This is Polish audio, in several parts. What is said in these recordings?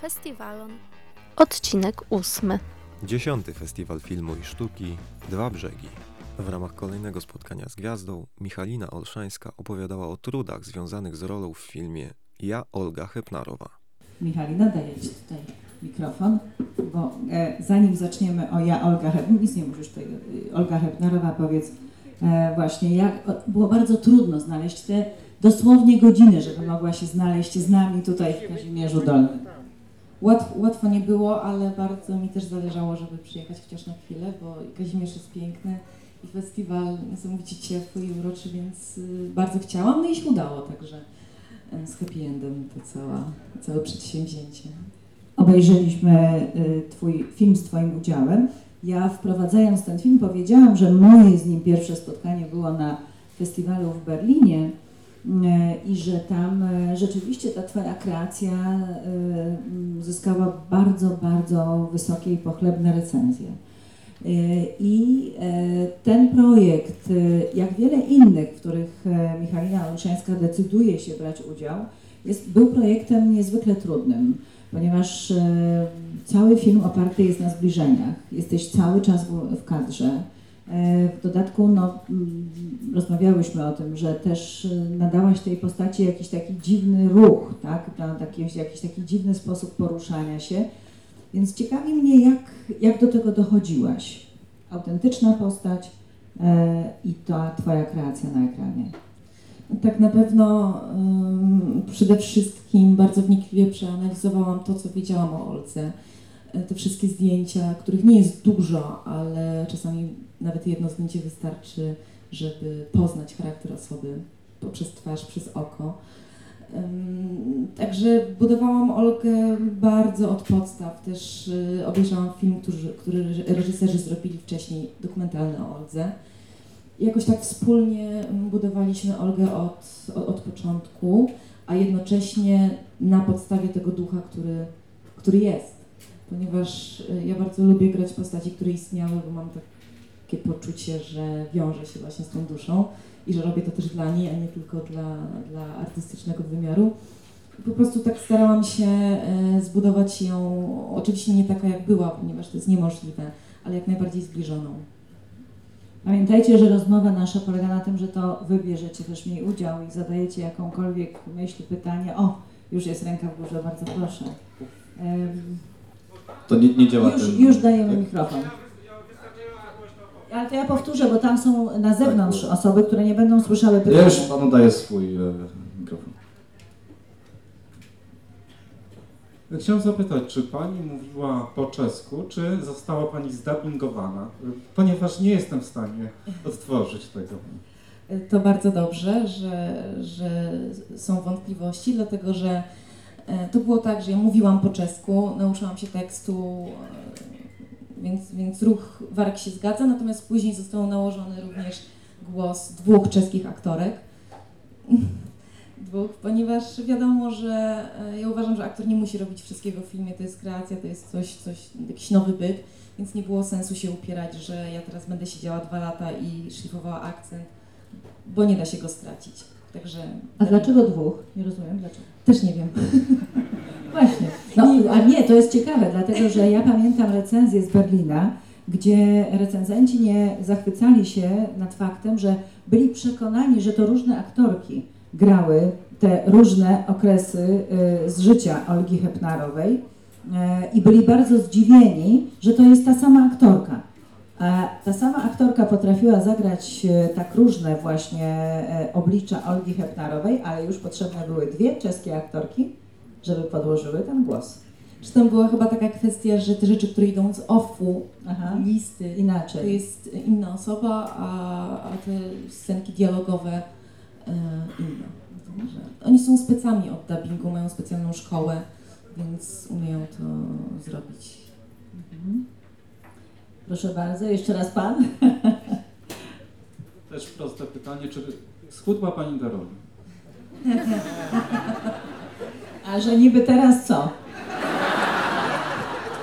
Festiwalon. Odcinek ósmy. Dziesiąty Festiwal Filmu i Sztuki Dwa Brzegi. W ramach kolejnego spotkania z gwiazdą Michalina Olszańska opowiadała o trudach związanych z rolą w filmie Ja, Olga Hepnarowa. Michalina, daję Ci tutaj mikrofon, bo e, zanim zaczniemy o ja, Olga Hepnarowa, nic nie musisz tutaj, e, Olga Hepnarowa, powiedz e, właśnie, jak o, było bardzo trudno znaleźć te dosłownie godziny, żeby mogła się znaleźć z nami tutaj w Kazimierzu Dolnym. Łatwo, nie było, ale bardzo mi też zależało, żeby przyjechać chociaż na chwilę, bo Kazimierz jest piękny i festiwal niesamowicie ciepły i uroczy, więc y, bardzo chciałam, no i się udało, także z happy endem to cała, całe przedsięwzięcie. Obejrzeliśmy y, Twój film z Twoim udziałem. Ja wprowadzając ten film powiedziałam, że moje z nim pierwsze spotkanie było na festiwalu w Berlinie i że tam y, rzeczywiście ta Twoja kreacja mm, zyskała bardzo, bardzo wysokie i pochlebne recenzje. I ten projekt, jak wiele innych, w których Michalina Olszańska decyduje się brać udział, jest, był projektem niezwykle trudnym ponieważ e, cały film oparty jest na zbliżeniach. Jesteś cały czas w kadrze. W dodatku no, mm, rozmawiałyśmy o tym, że też e, nadałaś tej postaci jakiś taki dziwny ruch, tak? Taki, jakiś taki dziwny sposób poruszania się. Więc ciekawi mnie, jak, jak do tego dochodziłaś. Autentyczna postać e, i ta Twoja kreacja na ekranie. Tak na pewno przede wszystkim bardzo wnikliwie przeanalizowałam to, co wiedziałam o Olce. Te wszystkie zdjęcia, których nie jest dużo, ale czasami nawet jedno zdjęcie wystarczy, żeby poznać charakter osoby poprzez twarz, przez oko. Także budowałam Olgę bardzo od podstaw. Też y, obejrzałam film, który, który reżyserzy zrobili wcześniej, dokumentalny o Oldze. Jakoś tak wspólnie mm, budowaliśmy Olgę od, od, od początku, a jednocześnie na podstawie tego ducha, który, który jest. Ponieważ y, ja bardzo lubię grać postaci, które istniały, bo mam takie poczucie, że wiąże się właśnie z tą duszą i że robię to też dla niej, a nie tylko dla, dla artystycznego wymiaru. Po prostu tak starałam się e, zbudować ją, oczywiście nie taka jak była, ponieważ to jest niemożliwe, ale jak najbardziej zbliżoną. Pamiętajcie, że rozmowa nasza polega na tym, że to wy bierzecie też niej udział i zadajecie jakąkolwiek myśl, pytanie. O, już jest ręka w górze, bardzo proszę. To nie, nie działa już, ten... już dajemy tak. mikrofon. Ale to ja powtórzę, bo tam są na zewnątrz osoby, które nie będą słyszały Ja pytania. już panu daję swój e, mikrofon. Chciałem zapytać, czy Pani mówiła po czesku, czy została Pani zdubbingowana? Ponieważ nie jestem w stanie odtworzyć tego. To bardzo dobrze, że, że są wątpliwości, dlatego że e, to było tak, że ja mówiłam po czesku, nauczyłam się tekstu, e, więc, więc ruch warg się zgadza, natomiast później został nałożony również głos dwóch czeskich aktorek. Dwóch, ponieważ wiadomo, że e, ja uważam, że aktor nie musi robić wszystkiego w filmie, to jest kreacja, to jest coś, coś jakiś nowy byt, więc nie było sensu się upierać, że ja teraz będę siedziała dwa lata i szlifowała akcent, bo nie da się go stracić. Także. A dlaczego dwóch? Nie rozumiem dlaczego. Też nie wiem. Właśnie. No, a nie, to jest ciekawe, dlatego że ja pamiętam recenzję z Berlina, gdzie recenzenci nie zachwycali się nad faktem, że byli przekonani, że to różne aktorki grały te różne okresy y, z życia Olgi Hepnarowej y, i byli bardzo zdziwieni, że to jest ta sama aktorka. A ta sama aktorka potrafiła zagrać y, tak różne właśnie y, oblicza Olgi Hepnarowej, ale już potrzebne były dwie czeskie aktorki, żeby podłożyły ten głos. Czy tam była chyba taka kwestia, że te rzeczy, które idą z offu, Aha. listy, to Inaczej. jest inna osoba, a, a te scenki dialogowe e, inne. Także oni są specami od dubbingu, mają specjalną szkołę, więc umieją to zrobić. Mhm. Proszę bardzo, jeszcze raz pan. Też proste pytanie, czy schudła Pani do roli? A że niby teraz co?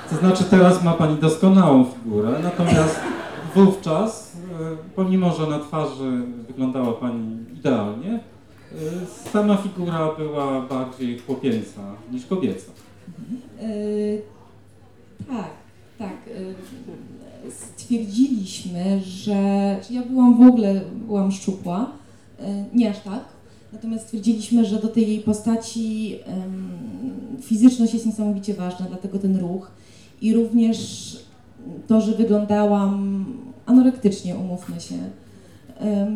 To znaczy teraz ma Pani doskonałą figurę, natomiast wówczas, e, pomimo że na twarzy wyglądała Pani idealnie, e, sama figura była bardziej chłopięca niż kobieca. Y, tak, tak. y, Stwierdziliśmy, że ja byłam w ogóle byłam szczupła, y, nie aż tak. Natomiast stwierdziliśmy, że do tej jej postaci fizyczność jest niesamowicie ważna, dlatego ten ruch i również to, że wyglądałam anorektycznie, umówmy się,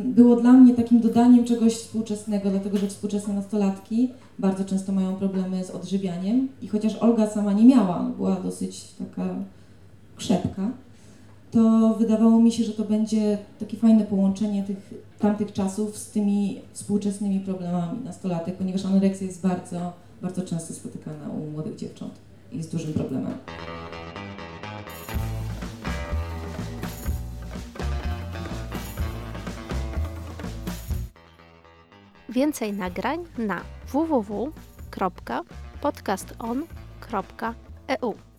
było dla mnie takim dodaniem czegoś współczesnego, dlatego że współczesne nastolatki bardzo często mają problemy z odżywianiem i chociaż Olga sama nie miała, była dosyć taka krzepka, to wydawało mi się, że to będzie takie fajne połączenie tych tamtych czasów z tymi współczesnymi problemami nastolatek, ponieważ anoreksja jest bardzo, bardzo często spotykana u młodych dziewcząt i jest dużym problemem. Więcej nagrań na www.podcaston.eu